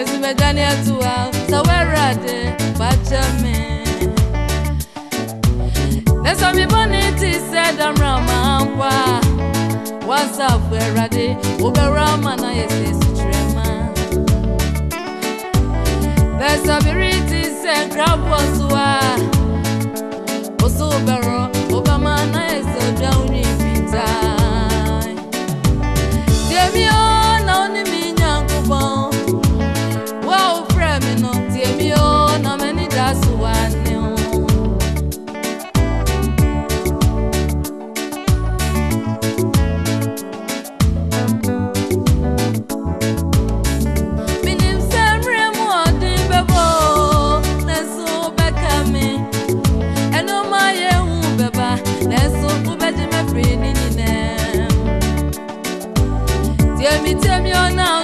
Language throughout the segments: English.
ezumedani atuwa sawerade bachame nesomi boniti sedamra mankwa wasafu erade obera mana yese sitrema nesabiriti senkrabosuwa osubero obamana yese odauni pintai demio me tell me now.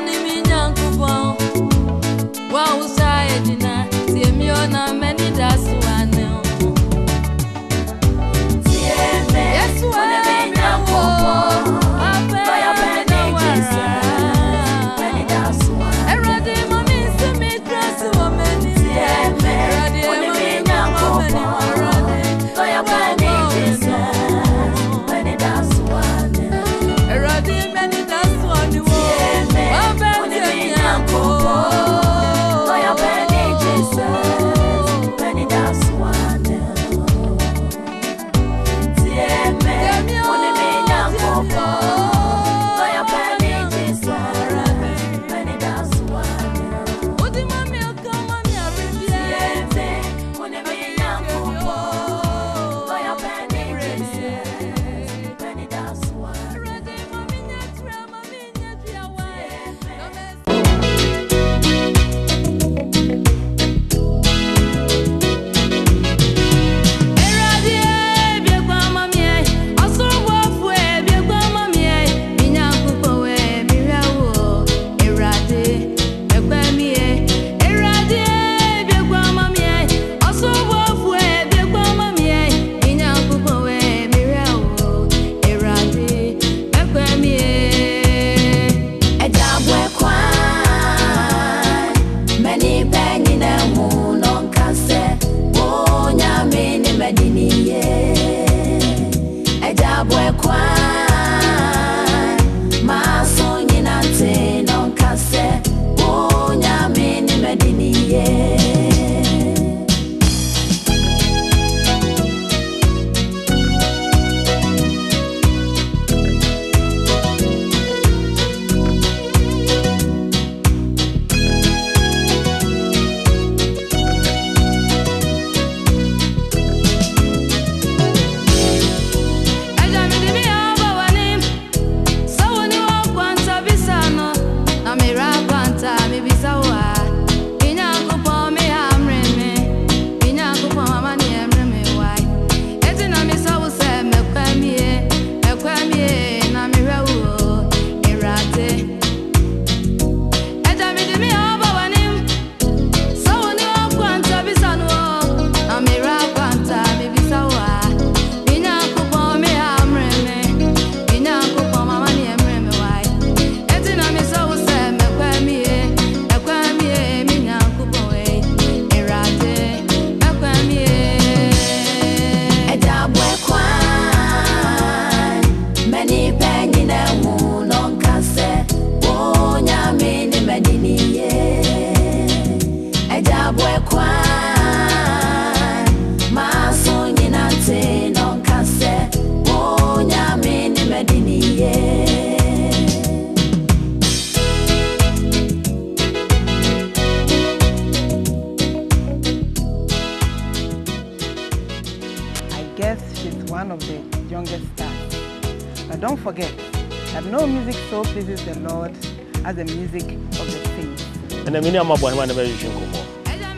nneɛma bɔhema ne bɛyɛ twi nkɔmmɔ.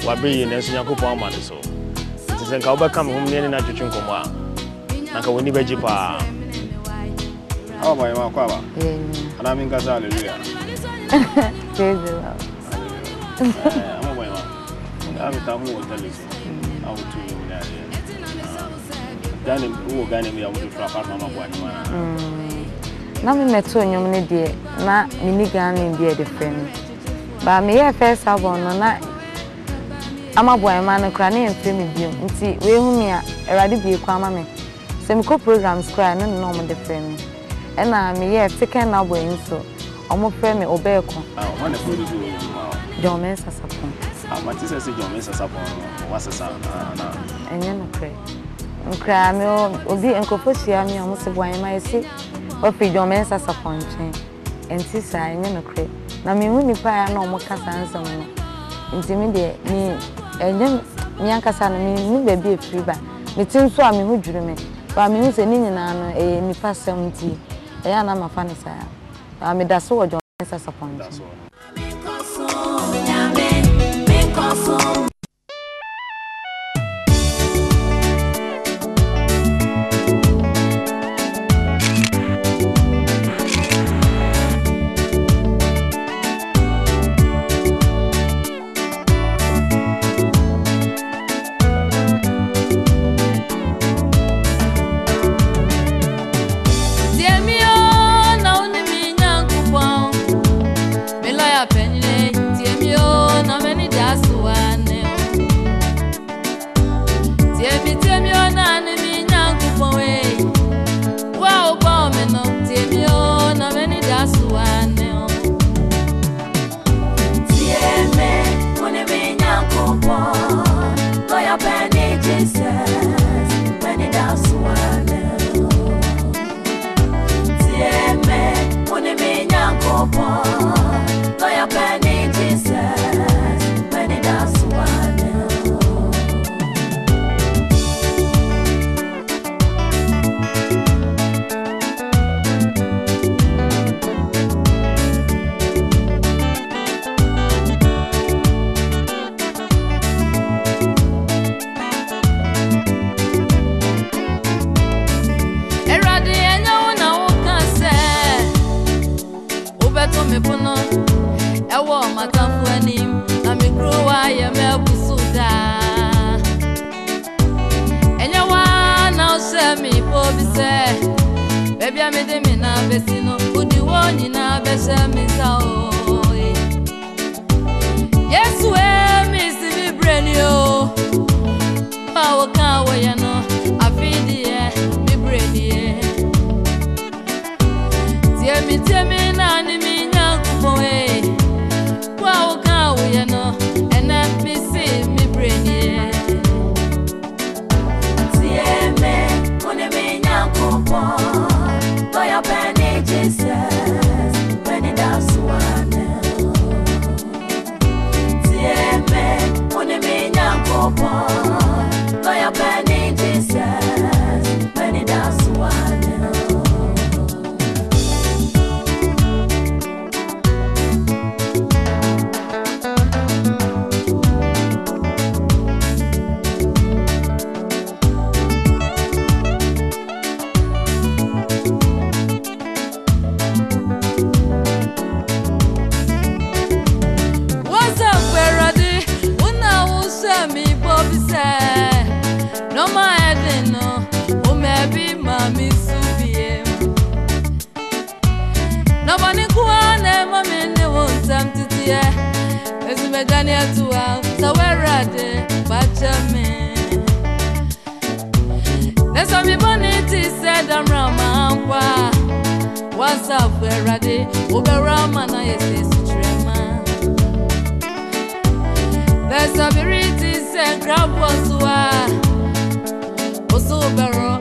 Wabere yie nanso nyankopɔn ama ne so. Nti sɛ nka wobɛka me ho ne no atwetwe nkɔmmɔ a na nka w'ani bɛgye paa. Awa bɔhema kɔ aba. Anaa menkasa aleluya mm. na me nnwom no deɛ na menni Ghana bi ɛde frɛ no baa meyɛɛ first album no na amaboama no kora ne yɛmfrɛ me biom nti weihu me a awurade bie kɔ ama me. Sɛ mekɔ programs koraa no ne na ɔmode frɛ me. Ɛna meyɛɛ second album yi nso ɔmo frɛ me ɔbɛɛko ɔma ne produce wɔ mu a. John mensa sapon mate sɛ sɛ gyɔme sɛsa pɔn no wasesa na ɛnyɛ nokorɛ. Nkraa me o- obi nkurɔfoɔ hyia me a ɔmo sɛ boanyɛma yɛsi ɔfiri john mensa sapon nkyɛn. Ɛnti saa ɛnyɛ nokorɛ. Na mehu nnipa a na ɔmo ka saa nsɛm no. Nti me deɛ me ɛnyɛ me ankasa no menni baabi ɛfiri ba. Mete nso a meho dwiri me. Ba mehu sɛ ne nyinaa no ɛyɛ nnipa sɛm nti ɛyɛ a na mafa no saa. Meda so wɔ john mensa sapon gani atua sawerade bachame nesa mi boni ti se damra mankwa wasa fwerade ubera mana yese sutrema. Nesa biri ti se krabwa suwa osu ubera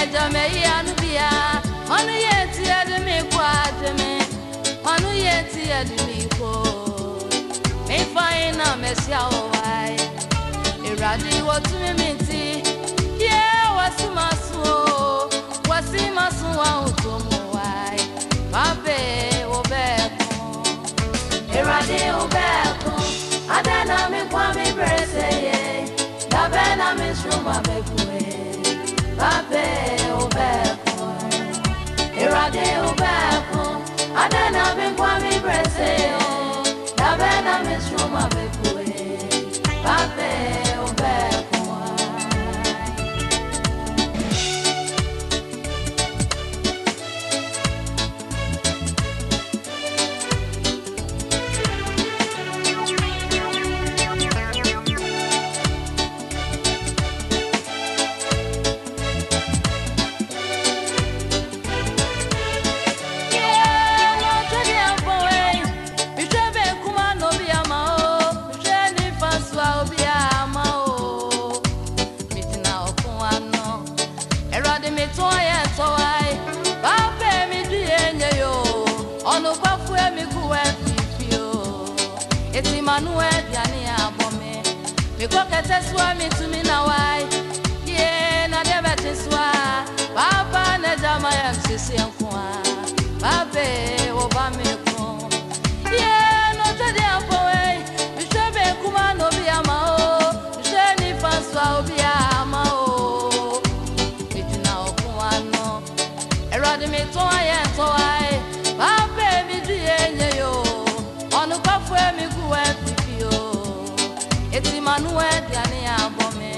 edome edome ya nu bia onu ye ti edumi ko adumi onu ye ti edumi ko me fain me sia iradi wo mi mi ti. Ye wasi wa o. To pape derrubar. anu aduane abɔ me mekɔ kɛtɛ so a metumi na wae na deɛ bɛte so a baaba na agya ma manue diane abome.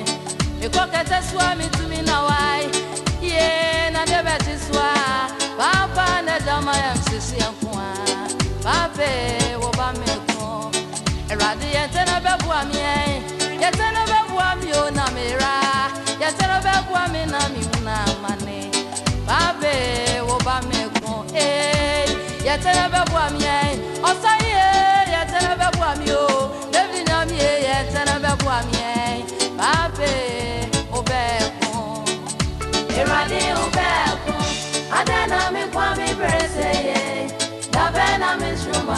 Eko kete sua mitumi na wai. Ye na de beti sua papa na dama ya msisi ankwa pape wo ba me ko erade ye te na bebu ami e ye te na bebu ami o na mira ye te na bebu ami na mi una mane pape wo ba me ko e ye te na bebu ami e osa Irade ubeko, adena mi dabena mi shuma.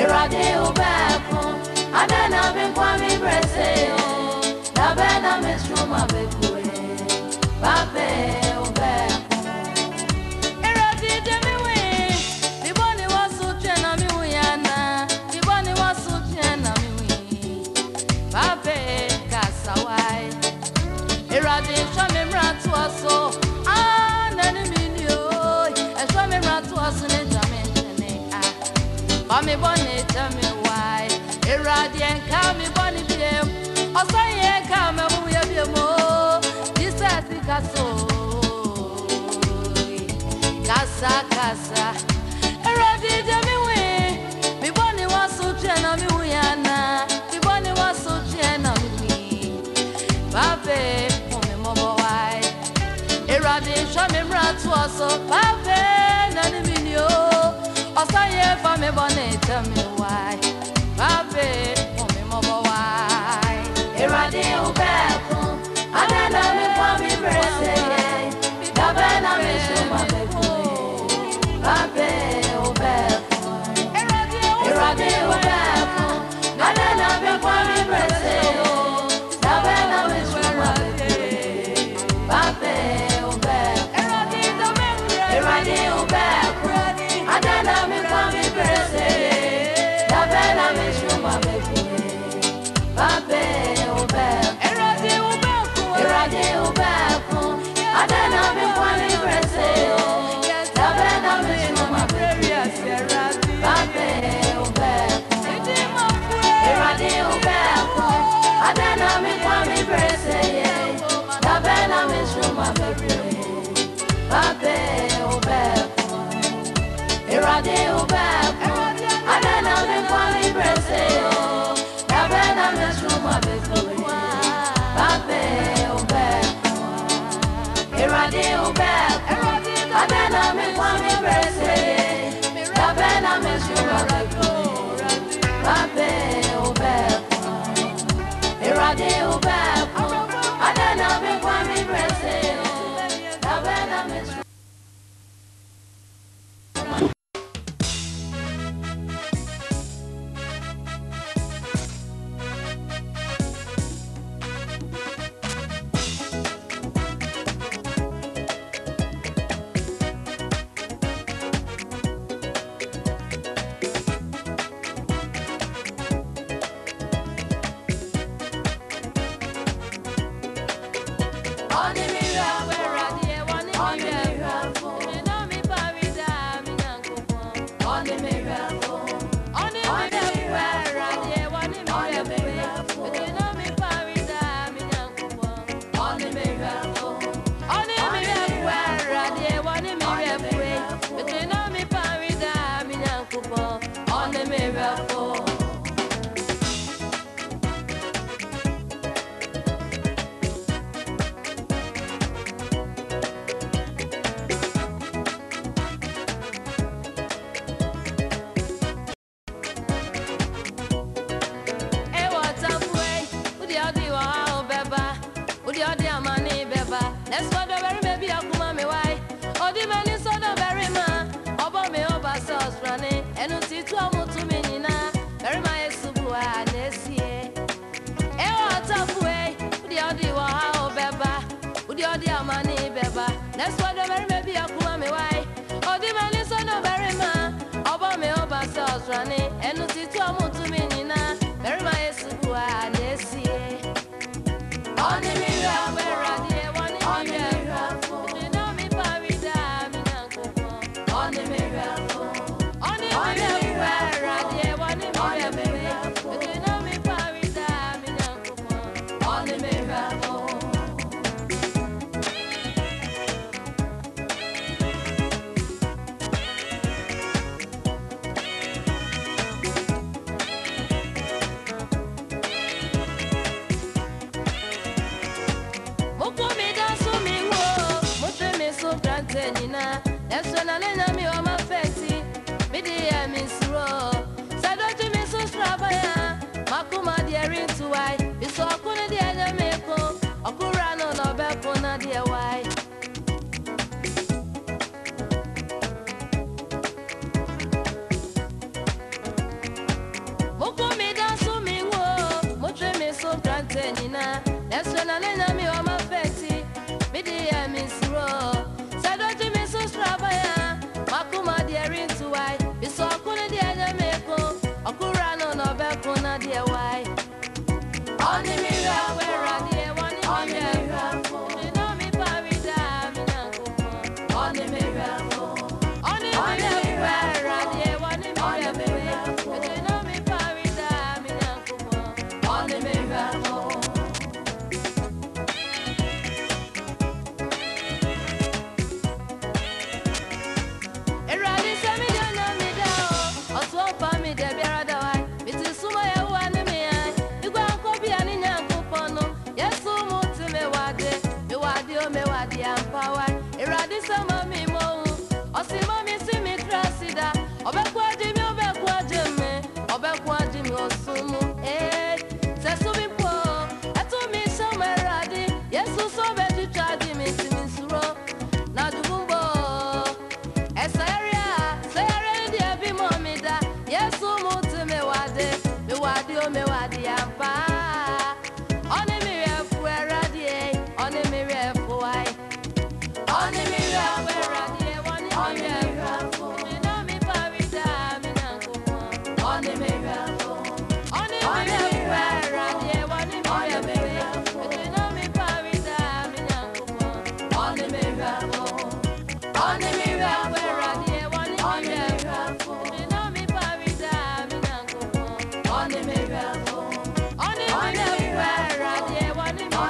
Irade ubeko, adena mi breseye, dabena eradi enka mi boni biem, osayi enka me uye biemo, Jesus kaso kasa kasa. Eradi de mi wi mi bɔ ni wa so yẹ fa ni tẹ mi pape fún mi mɔbɔ wáyé. Irade pode Enu ti tu amutu me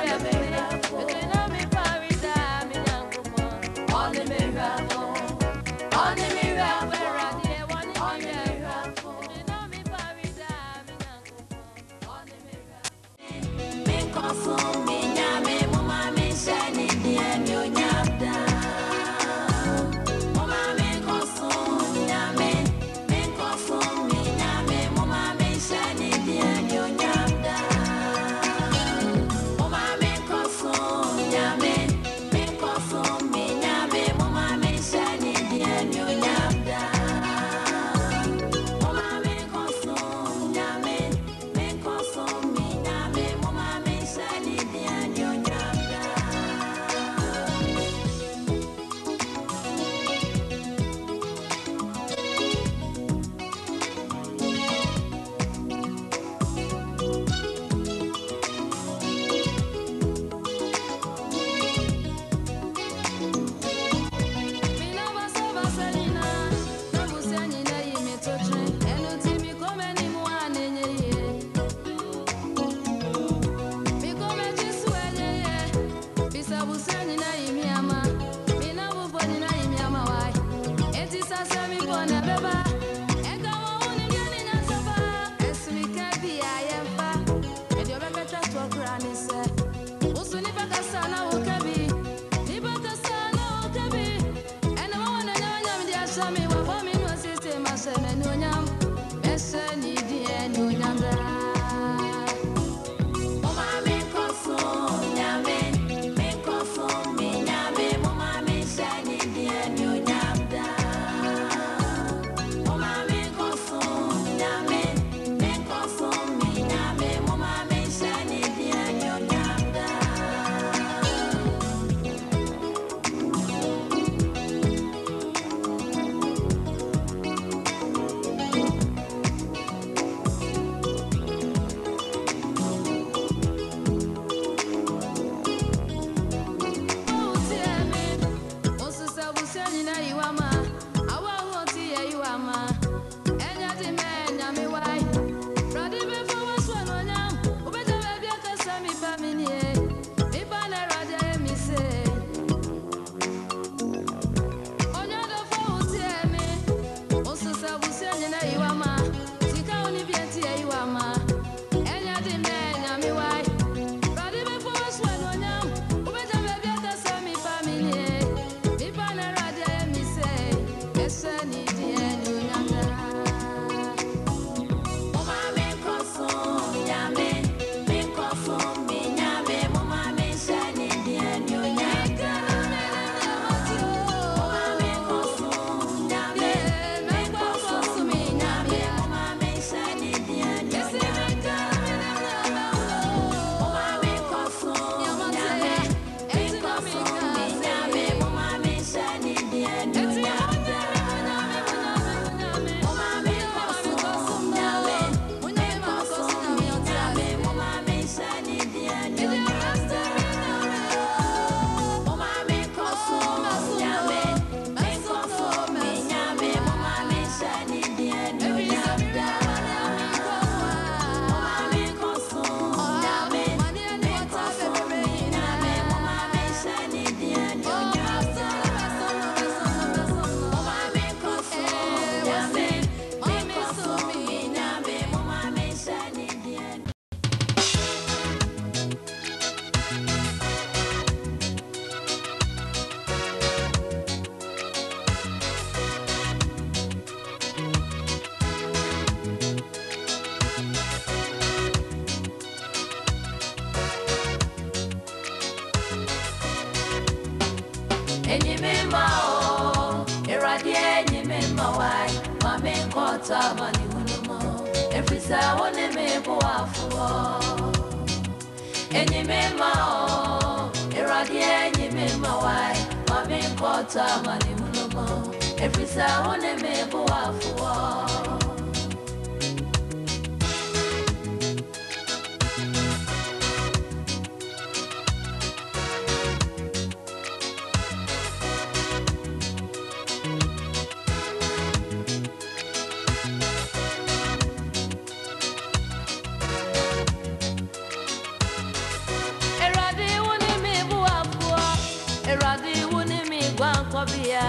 ẹ̀rọ díẹ̀,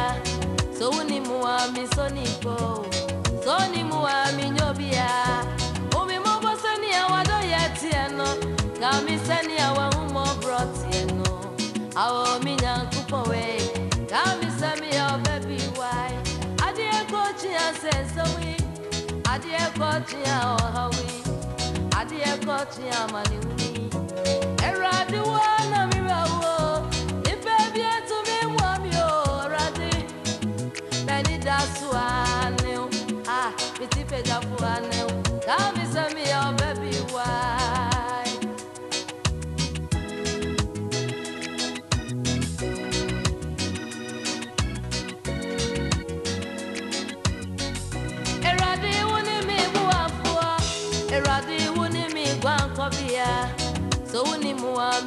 ya sowuni muwami sonipo soni muwami nyobia. Umi moboseni awado yetieno awo minyankupowe kamisemi obebiwai adiekochia sensowi adiekochia ohawi adiekochia maniwuni eradiwo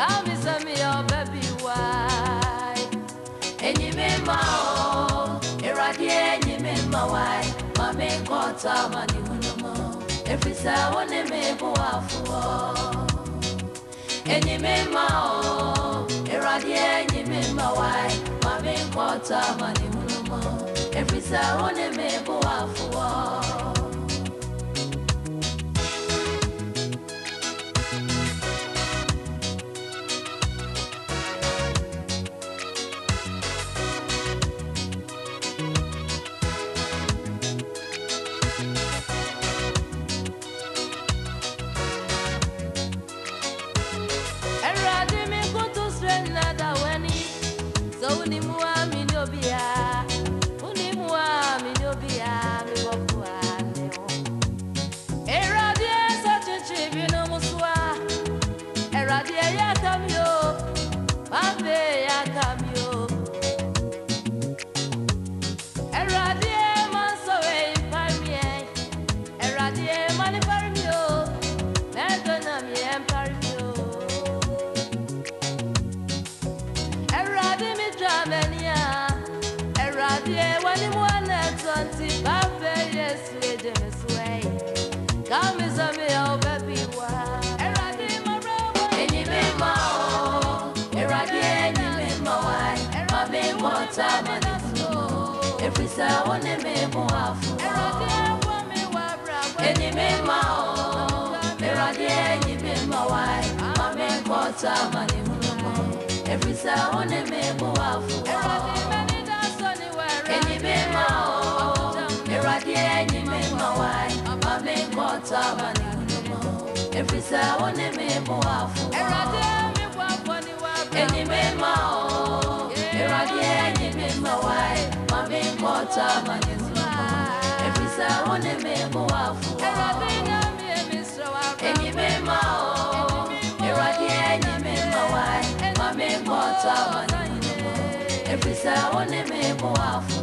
ane o Ka mi se mi o baby why? Enyi mi ma oh, o Erade enyi mi ma why? Ma mi nkota ma ni hunu mo. Every sa wo ne mi bu afu o enyi mi ma oh, o erade enyi mi ma wai ma mi nkɔta ma Wone mi mu afu Enyi mi ma o Erade enyi mi ma wa Ma mi mwota ma foni wa brabo Enyi mi ma o Erade wone mi mu afu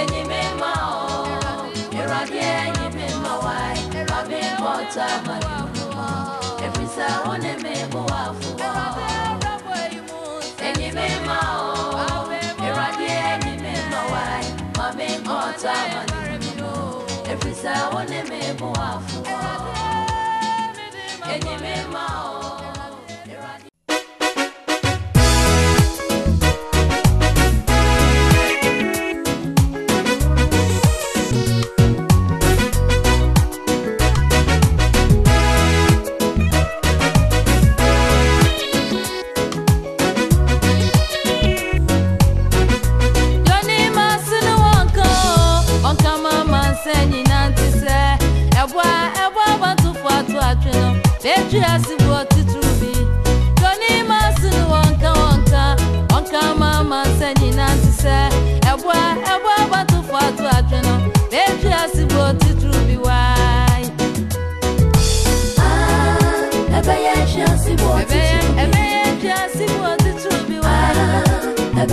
Enyi mi ma o Erade enyi mi ma wa Ma mi mwota ma ni fumo Efrisa wone mi mu afu Enyi mi ma o Erade enyi mi ma wa Ma mi mwota ma ni fumo Efrisa wone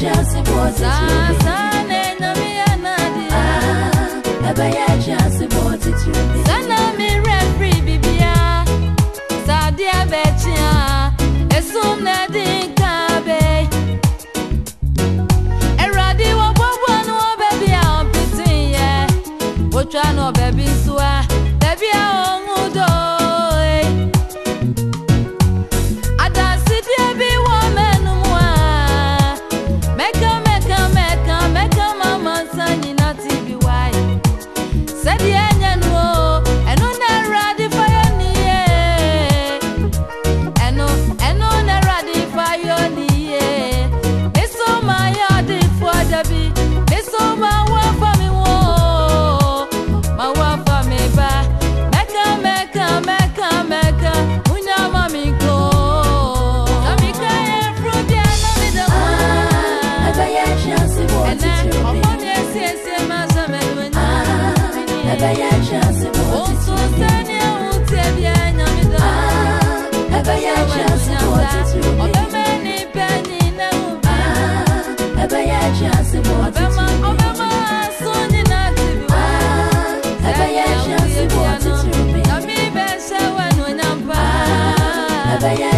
chance was Eba ya chance bought it to me. Sana mi referee bibia. Sadia betia. Esum na dinka be. Eradi wo bobo no baby am pitin ye. Wo twa no baby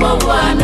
one.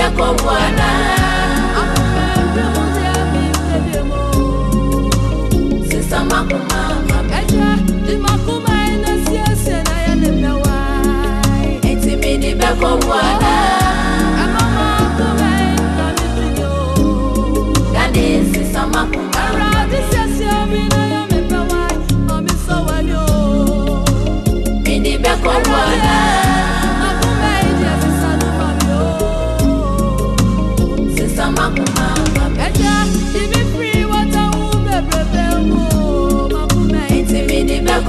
Nenda kwa Bwana sisa makuma